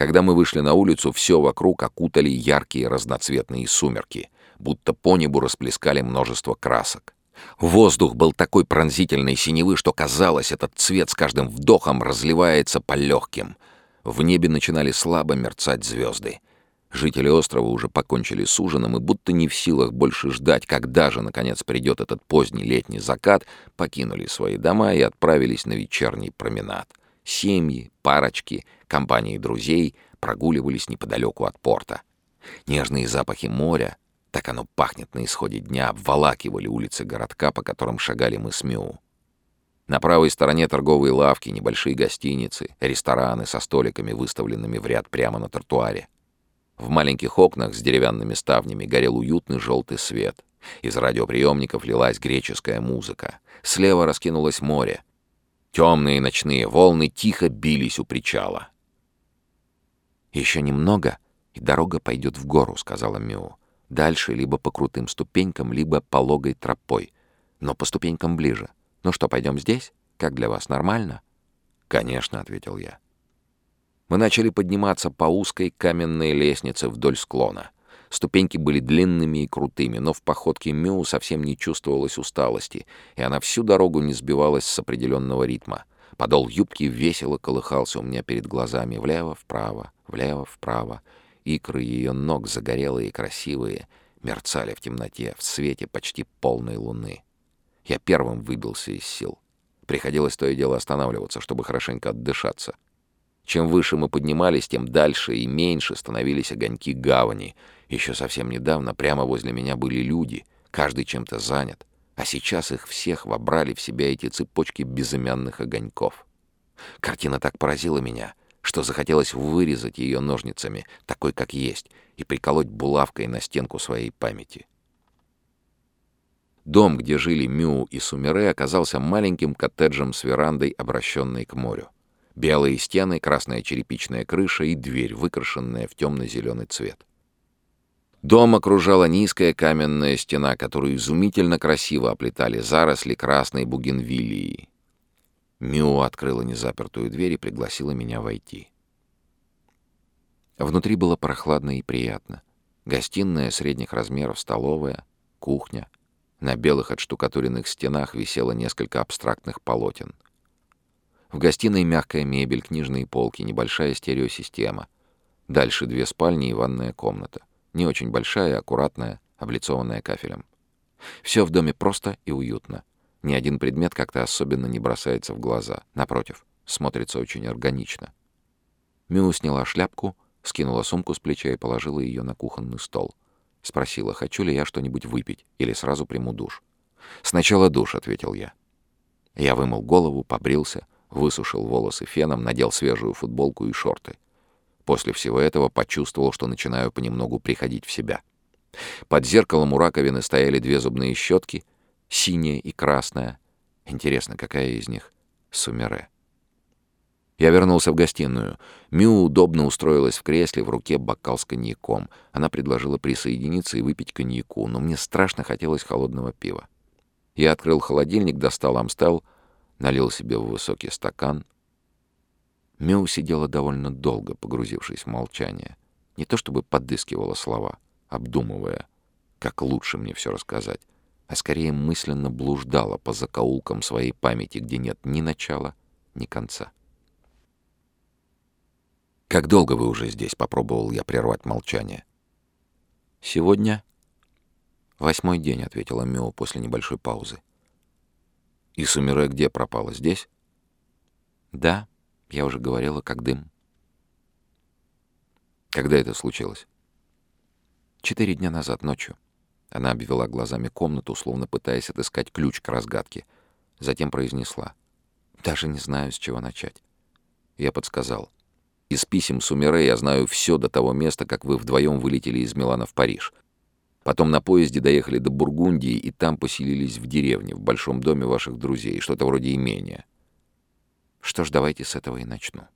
Когда мы вышли на улицу, все вокруг окутали яркие разноцветные сумерки, будто по небу расплескали множество красок. Воздух был такой пронзительной синевы, что казалось, этот цвет с каждым вдохом разливается по легким. В небе начинали слабо мерцать звезды. Жители острова уже покончили с ужином и, будто не в силах больше ждать, когда же, наконец, придет этот поздний летний закат, покинули свои дома и отправились на вечерний променад. Семьи, парочки, компании друзей прогуливались неподалеку от порта. Нежные запахи моря, так оно пахнет на исходе дня, обволакивали улицы городка, по которым шагали мы с Мю. На правой стороне торговые лавки, небольшие гостиницы, рестораны со столиками, выставленными в ряд прямо на тротуаре. В маленьких окнах с деревянными ставнями горел уютный желтый свет. Из радиоприемников лилась греческая музыка. Слева раскинулось море. Темные ночные волны тихо бились у причала. «Еще немного, и дорога пойдет в гору», — сказала Мю. «Дальше либо по крутым ступенькам, либо пологой тропой. Но по ступенькам ближе. Ну что, пойдем здесь? Как для вас, нормально?» «Конечно», — ответил я. Мы начали подниматься по узкой каменной лестнице вдоль склона. Ступеньки были длинными и крутыми, но в походке Мю совсем не чувствовалось усталости, и она всю дорогу не сбивалась с определенного ритма. Подол юбки весело колыхался у меня перед глазами влево-вправо, влево-вправо. Икры ее ног, загорелые и красивые, мерцали в темноте, в свете почти полной луны. Я первым выбился из сил. Приходилось то и дело останавливаться, чтобы хорошенько отдышаться. Чем выше мы поднимались, тем дальше и меньше становились огоньки гавани. Еще совсем недавно прямо возле меня были люди, каждый чем-то занят, а сейчас их всех вобрали в себя эти цепочки безымянных огоньков. Картина так поразила меня, что захотелось вырезать ее ножницами, такой как есть, и приколоть булавкой на стенку своей памяти. Дом, где жили Мю и Сумере, оказался маленьким коттеджем с верандой, обращенной к морю. Белые стены, красная черепичная крыша и дверь, выкрашенная в темно-зеленый цвет. Дом окружала низкая каменная стена, которую изумительно красиво оплетали заросли красной бугенвиллии. Мио открыла незапертую дверь и пригласила меня войти. Внутри было прохладно и приятно. Гостиная средних размеров, столовая, кухня. На белых отштукатуренных стенах висело несколько абстрактных полотен — в гостиной мягкая мебель, книжные полки, небольшая стереосистема. Дальше две спальни и ванная комната. Не очень большая, аккуратная, облицованная кафелем. Все в доме просто и уютно. Ни один предмет как-то особенно не бросается в глаза. Напротив, смотрится очень органично. Мю сняла шляпку, скинула сумку с плеча и положила ее на кухонный стол. Спросила, хочу ли я что-нибудь выпить или сразу приму душ. «Сначала душ», — ответил я. Я вымыл голову, побрился, высушил волосы феном, надел свежую футболку и шорты. После всего этого почувствовал, что начинаю понемногу приходить в себя. Под зеркалом у раковины стояли две зубные щетки, синяя и красная. Интересно, какая из них? Сумере. Я вернулся в гостиную. Мю удобно устроилась в кресле, в руке бокал с коньяком. Она предложила присоединиться и выпить коньяку, но мне страшно хотелось холодного пива. Я открыл холодильник, достал амстел — налил себе в высокий стакан. Мю сидела довольно долго, погрузившись в молчание. Не то чтобы подыскивала слова, обдумывая, как лучше мне все рассказать, а скорее мысленно блуждала по закоулкам своей памяти, где нет ни начала, ни конца. «Как долго вы уже здесь?» — попробовал я прервать молчание. «Сегодня...» «Восьмой день», — ответила Мио после небольшой паузы. И Сумире где пропала? Здесь? Да, я уже говорила, как дым. Когда это случилось? Четыре дня назад, ночью. Она обвела глазами комнату, словно пытаясь отыскать ключ к разгадке. Затем произнесла. Даже не знаю, с чего начать. Я подсказал. Из писем Сумире я знаю все до того места, как вы вдвоем вылетели из Милана в Париж. Потом на поезде доехали до Бургундии и там поселились в деревне, в большом доме ваших друзей, что-то вроде имения. Что ж, давайте с этого и начну.